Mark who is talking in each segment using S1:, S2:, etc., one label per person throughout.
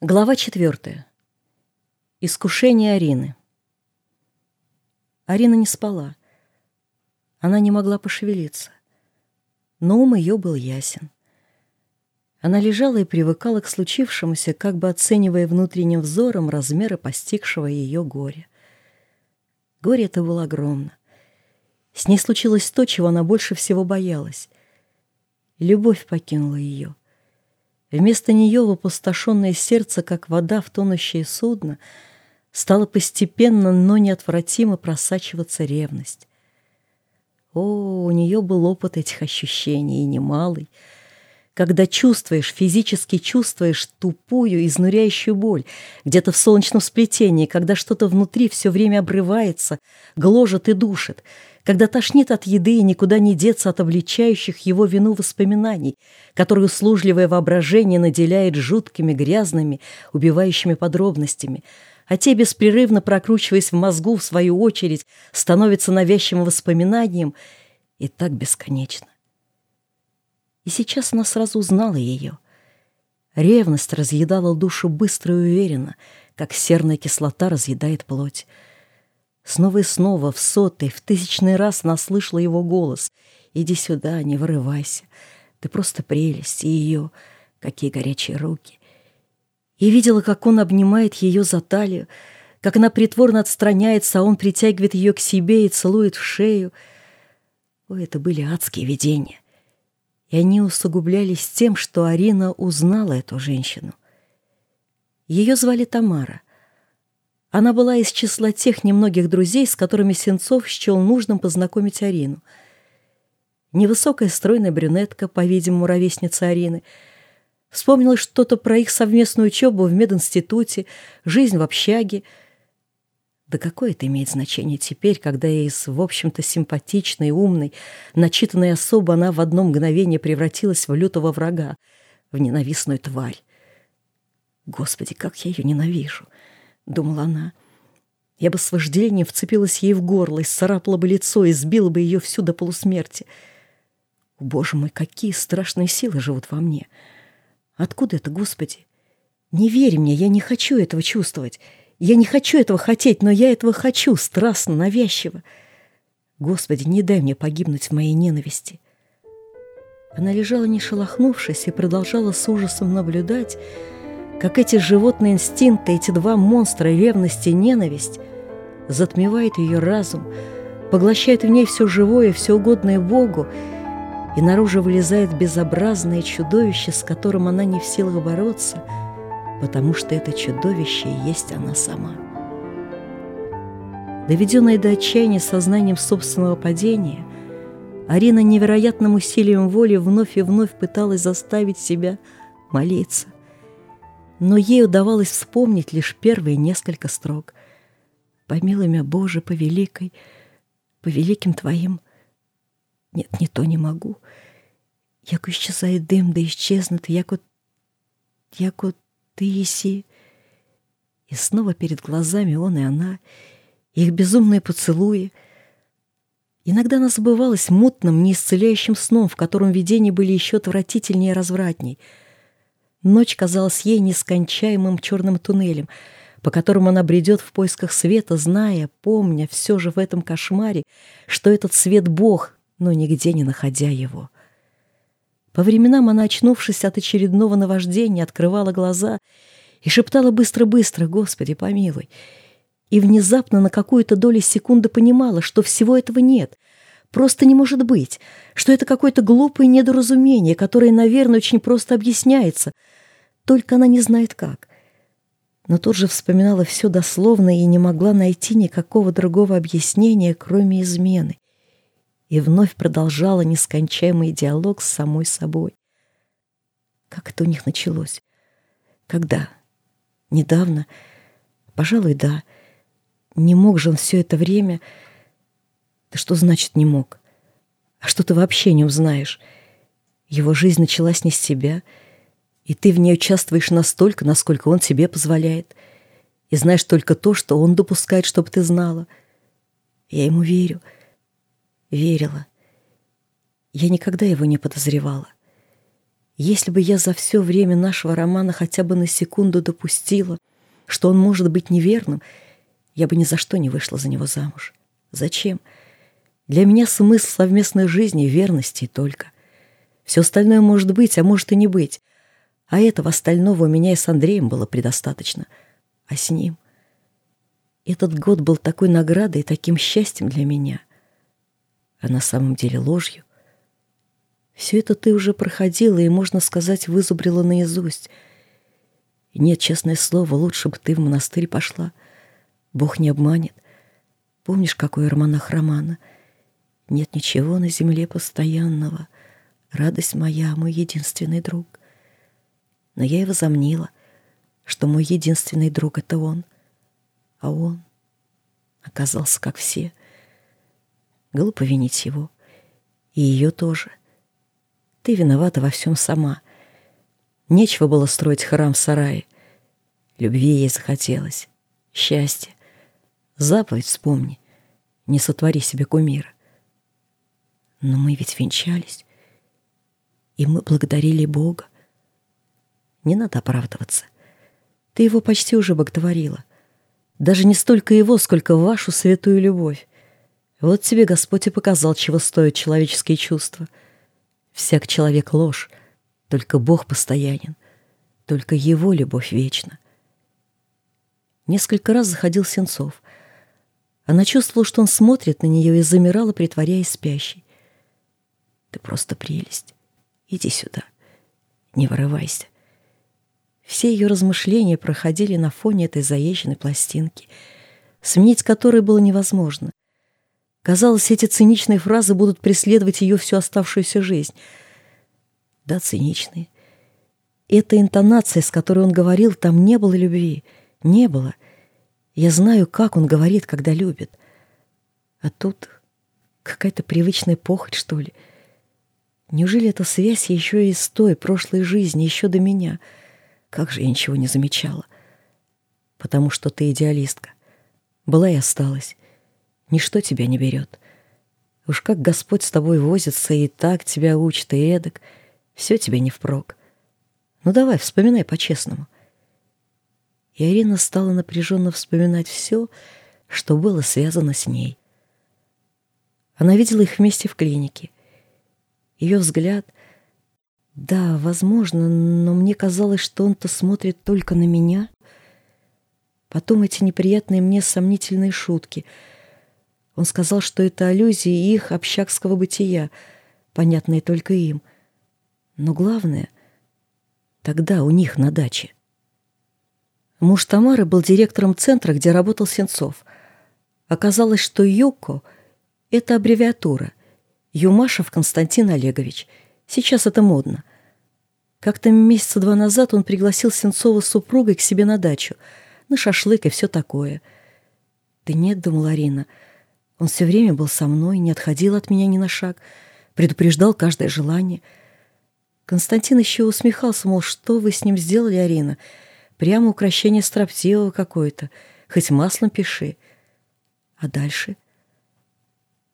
S1: Глава четвертая. Искушение Арины. Арина не спала. Она не могла пошевелиться. Но ум ее был ясен. Она лежала и привыкала к случившемуся, как бы оценивая внутренним взором размеры постигшего ее горя. Горе это было огромно. С ней случилось то, чего она больше всего боялась. Любовь покинула ее. Вместо нее в опустошенное сердце, как вода в тонущее судно, стала постепенно, но неотвратимо просачиваться ревность. О, у нее был опыт этих ощущений, и немалый. Когда чувствуешь, физически чувствуешь тупую, изнуряющую боль, где-то в солнечном сплетении, когда что-то внутри все время обрывается, гложет и душит — когда тошнит от еды и никуда не деться от обличающих его вину воспоминаний, которые услужливое воображение наделяет жуткими, грязными, убивающими подробностями, а те, беспрерывно прокручиваясь в мозгу, в свою очередь, становятся навязчивым воспоминанием и так бесконечно. И сейчас она сразу узнала ее. Ревность разъедала душу быстро и уверенно, как серная кислота разъедает плоть. Снова и снова, в сотый, в тысячный раз она слышала его голос. «Иди сюда, не вырывайся. Ты просто прелесть, и ее, какие горячие руки». И видела, как он обнимает ее за талию, как она притворно отстраняется, а он притягивает ее к себе и целует в шею. Ой, это были адские видения. И они усугублялись тем, что Арина узнала эту женщину. Ее звали Тамара. Она была из числа тех немногих друзей, с которыми Сенцов счел нужным познакомить Арину. Невысокая стройная брюнетка, по-видимому, ровесница Арины, вспомнила что-то про их совместную учебу в мединституте, жизнь в общаге. Да какое это имеет значение теперь, когда из, в общем-то, симпатичной, умной, начитанной особо она в одно мгновение превратилась в лютого врага, в ненавистную тварь. Господи, как я ее ненавижу! — думала она. Я бы с вожделением вцепилась ей в горло, исцарапала бы лицо, и сбила бы ее всю до полусмерти. Боже мой, какие страшные силы живут во мне! Откуда это, Господи? Не верь мне, я не хочу этого чувствовать. Я не хочу этого хотеть, но я этого хочу, страстно, навязчиво. Господи, не дай мне погибнуть в моей ненависти. Она лежала, не шелохнувшись, и продолжала с ужасом наблюдать, как эти животные инстинкты, эти два монстра, ревность и ненависть, затмевают ее разум, поглощают в ней все живое, все угодное Богу, и наружу вылезает безобразное чудовище, с которым она не в силах бороться, потому что это чудовище и есть она сама. Доведенная до отчаяния сознанием собственного падения, Арина невероятным усилием воли вновь и вновь пыталась заставить себя молиться но ей удавалось вспомнить лишь первые несколько строк. «Помилуй меня, Боже, по великой, по великим Твоим...» Нет, не то не могу. Яко исчезает дым, да исчезнут, яко... Яко ты. И снова перед глазами он и она, их безумные поцелуи. Иногда она забывалась мутным, неисцеляющим сном, в котором видения были еще отвратительнее и развратней — Ночь казалась ей нескончаемым черным туннелем, по которому она бредет в поисках света, зная, помня все же в этом кошмаре, что этот свет — Бог, но нигде не находя его. По временам она, очнувшись от очередного наваждения, открывала глаза и шептала быстро-быстро «Господи, помилуй!» И внезапно на какую-то долю секунды понимала, что всего этого нет, просто не может быть, что это какое-то глупое недоразумение, которое, наверное, очень просто объясняется — только она не знает как. Но тут же вспоминала все дословно и не могла найти никакого другого объяснения, кроме измены. И вновь продолжала нескончаемый диалог с самой собой. Как это у них началось? Когда? Недавно? Пожалуй, да. Не мог же он все это время... Да что значит «не мог»? А что ты вообще не узнаешь? Его жизнь началась не с себя — и ты в ней участвуешь настолько, насколько он тебе позволяет, и знаешь только то, что он допускает, чтобы ты знала. Я ему верю, верила. Я никогда его не подозревала. Если бы я за все время нашего романа хотя бы на секунду допустила, что он может быть неверным, я бы ни за что не вышла за него замуж. Зачем? Для меня смысл совместной жизни — верности только. Все остальное может быть, а может и не быть. А этого остального у меня и с Андреем было предостаточно. А с ним... Этот год был такой наградой и таким счастьем для меня. А на самом деле ложью. Все это ты уже проходила и, можно сказать, вызубрила наизусть. Нет, честное слово, лучше бы ты в монастырь пошла. Бог не обманет. Помнишь, какой романах романа? Нет ничего на земле постоянного. Радость моя, мой единственный друг. Но я и возомнила, что мой единственный друг — это он — а он оказался как все. Глупо винить его. И ее тоже. Ты виновата во всем сама. Нечего было строить храм в сарае. Любви ей захотелось. Счастье. Заповедь вспомни. Не сотвори себе кумира. Но мы ведь венчались. И мы благодарили Бога. Не надо оправдываться. Ты его почти уже боготворила. Даже не столько его, сколько вашу святую любовь. Вот тебе Господь и показал, чего стоят человеческие чувства. Всяк человек ложь, только Бог постоянен, только Его любовь вечна. Несколько раз заходил Сенцов. Она чувствовала, что он смотрит на нее и замирала, притворяясь спящей. «Ты просто прелесть. Иди сюда. Не вырывайся. Все ее размышления проходили на фоне этой заезженной пластинки, сменить которой было невозможно. Казалось, эти циничные фразы будут преследовать ее всю оставшуюся жизнь. Да, циничные. Эта интонация, с которой он говорил, там не было любви. Не было. Я знаю, как он говорит, когда любит. А тут какая-то привычная похоть, что ли. Неужели эта связь еще и с той прошлой жизни, еще до меня — как же я ничего не замечала? Потому что ты идеалистка. Была и осталась. Ничто тебя не берет. Уж как Господь с тобой возится и так тебя учит, и эдак, все тебе не впрок. Ну давай, вспоминай по-честному. И Ирина стала напряженно вспоминать все, что было связано с ней. Она видела их вместе в клинике. Ее взгляд — да, возможно, но мне казалось, что он-то смотрит только на меня. Потом эти неприятные мне сомнительные шутки. Он сказал, что это аллюзии их общакского бытия, понятные только им. Но главное, тогда у них на даче. Муж Тамары был директором центра, где работал Сенцов. Оказалось, что ЮКО — это аббревиатура. Юмашев Константин Олегович. Сейчас это модно. Как-то месяца два назад он пригласил Сенцова с супругой к себе на дачу, на шашлык и все такое. Да нет, думала Арина, он все время был со мной, не отходил от меня ни на шаг, предупреждал каждое желание. Константин еще усмехался, мол, что вы с ним сделали, Арина? Прямо украшение строптивого какое-то, хоть маслом пиши. А дальше?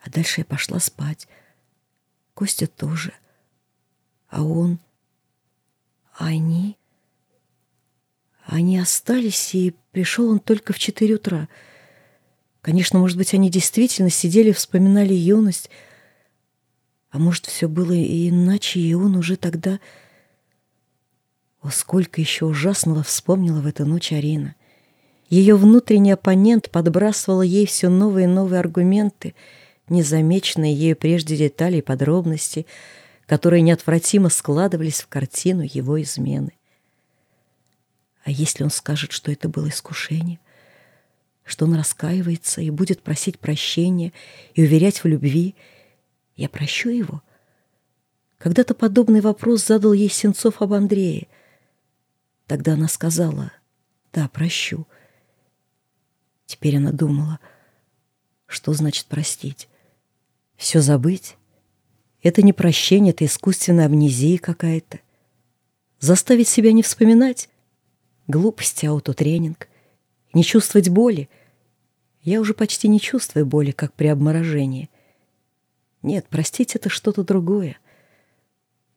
S1: А дальше я пошла спать. Костя тоже. А он... Они... Они остались, и пришел он только в четыре утра. Конечно, может быть, они действительно сидели, вспоминали юность, а может, все было и иначе, и он уже тогда... О, сколько еще ужасного вспомнила в эту ночь Арина. Ее внутренний оппонент подбрасывал ей все новые и новые аргументы, незамеченные ею прежде детали и подробности — которые неотвратимо складывались в картину его измены. А если он скажет, что это было искушение, что он раскаивается и будет просить прощения и уверять в любви, я прощу его? Когда-то подобный вопрос задал ей Сенцов об Андрее. Тогда она сказала «Да, прощу». Теперь она думала, что значит простить? Все забыть? Это не прощение, это искусственная амнезия какая-то. Заставить себя не вспоминать? Глупость, аутотренинг. Не чувствовать боли? Я уже почти не чувствую боли, как при обморожении. Нет, простить — это что-то другое.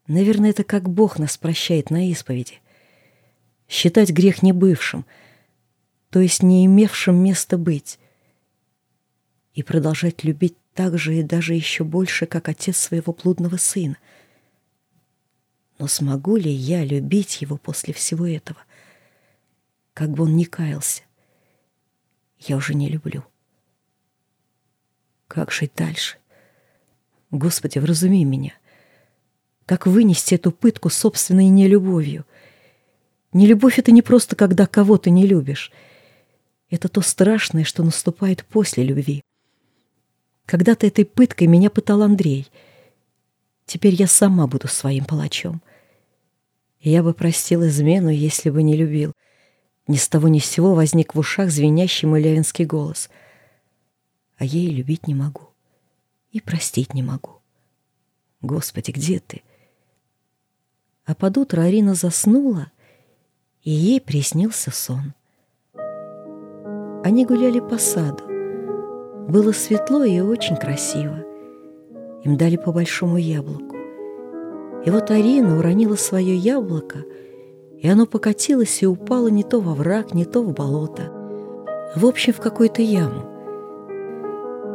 S1: Наверное, это как Бог нас прощает на исповеди. Считать грех не бывшим, то есть не имевшим места быть, и продолжать любить так же и даже еще больше, как отец своего блудного сына. Но смогу ли я любить его после всего этого? Как бы он ни каялся, я уже не люблю. Как жить дальше? Господи, вразуми меня. Как вынести эту пытку собственной нелюбовью? Нелюбовь — это не просто когда кого-то не любишь. Это то страшное, что наступает после любви. Когда-то этой пыткой меня пытал Андрей. Теперь я сама буду своим палачом. Я бы простил измену, если бы не любил. Ни с того ни с сего возник в ушах звенящий малявинский голос. А и любить не могу. И простить не могу. Господи, где ты? А под утро Арина заснула, и ей приснился сон. Они гуляли по саду. Было светло и очень красиво. Им дали по большому яблоку. И вот Арина уронила свое яблоко, и оно покатилось и упало не то во враг, не то в болото. В общем, в какую-то яму.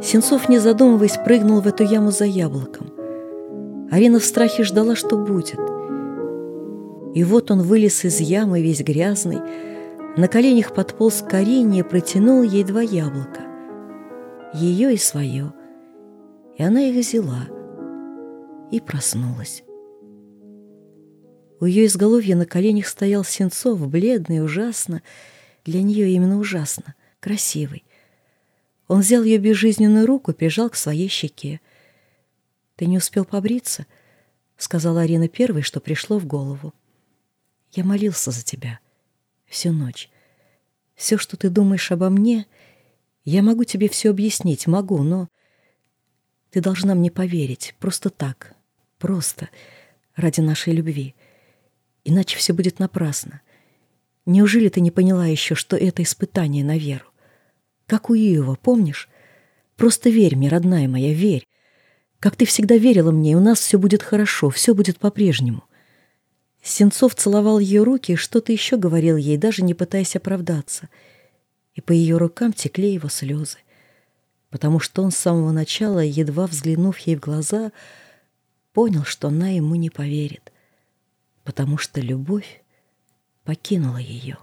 S1: Сенцов, не задумываясь, прыгнул в эту яму за яблоком. Арина в страхе ждала, что будет. И вот он вылез из ямы, весь грязный, на коленях подполз к Арине и протянул ей два яблока ее и свое, и она их взяла и проснулась. У ее изголовья на коленях стоял Сенцов, бледный, ужасно, для нее именно ужасно, красивый. Он взял ее безжизненную руку и прижал к своей щеке. «Ты не успел побриться?» — сказала Арина первой, что пришло в голову. «Я молился за тебя всю ночь. Все, что ты думаешь обо мне, я могу тебе все объяснить, могу, но ты должна мне поверить, просто так, просто, ради нашей любви. Иначе все будет напрасно. Неужели ты не поняла еще, что это испытание на веру? Как у Иова, помнишь? Просто верь мне, родная моя, верь. Как ты всегда верила мне, у нас все будет хорошо, все будет по-прежнему. Сенцов целовал ее руки и что-то еще говорил ей, даже не пытаясь оправдаться — и по ее рукам текли его слезы, потому что он с самого начала, едва взглянув ей в глаза, понял, что она ему не поверит, потому что любовь покинула ее.